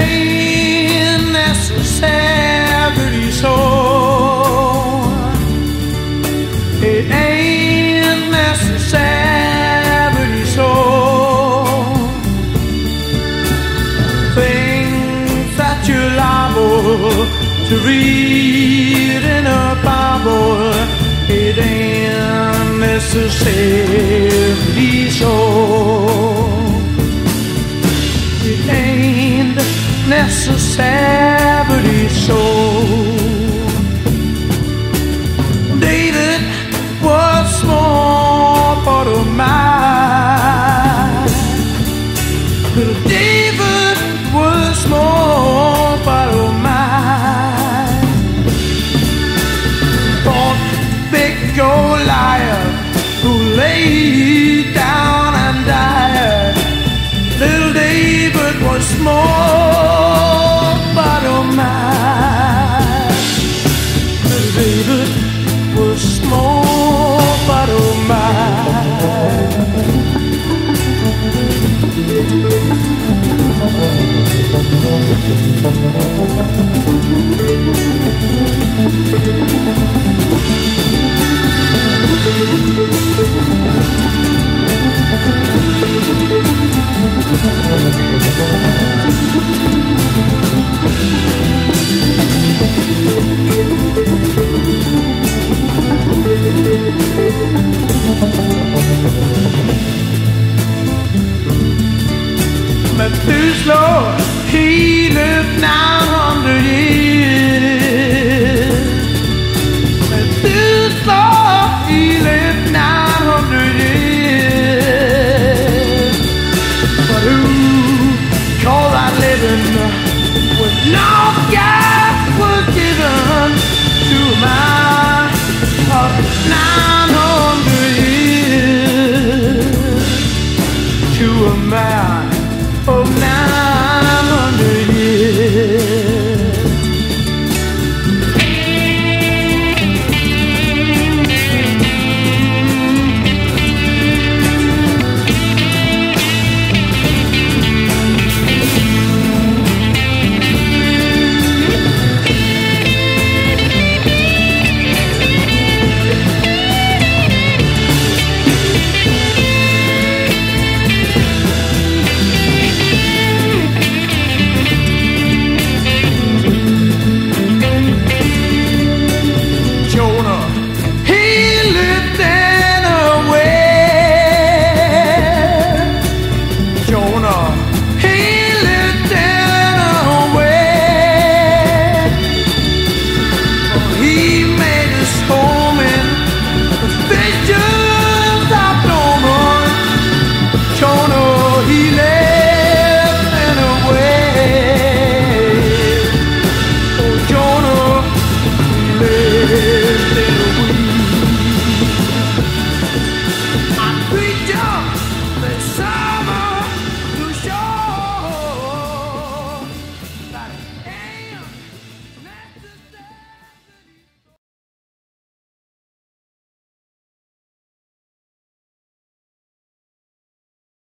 ain't necessarily so. It ain't necessarily so. Things that you're to read in a Bible, it ain't necessarily so. Ain't necessarily so. David was small but of mine. Little David was small but of mine. Fought big Goliath who lay down and died. Little David was small Methuselah, he lived 900 years. No? persona.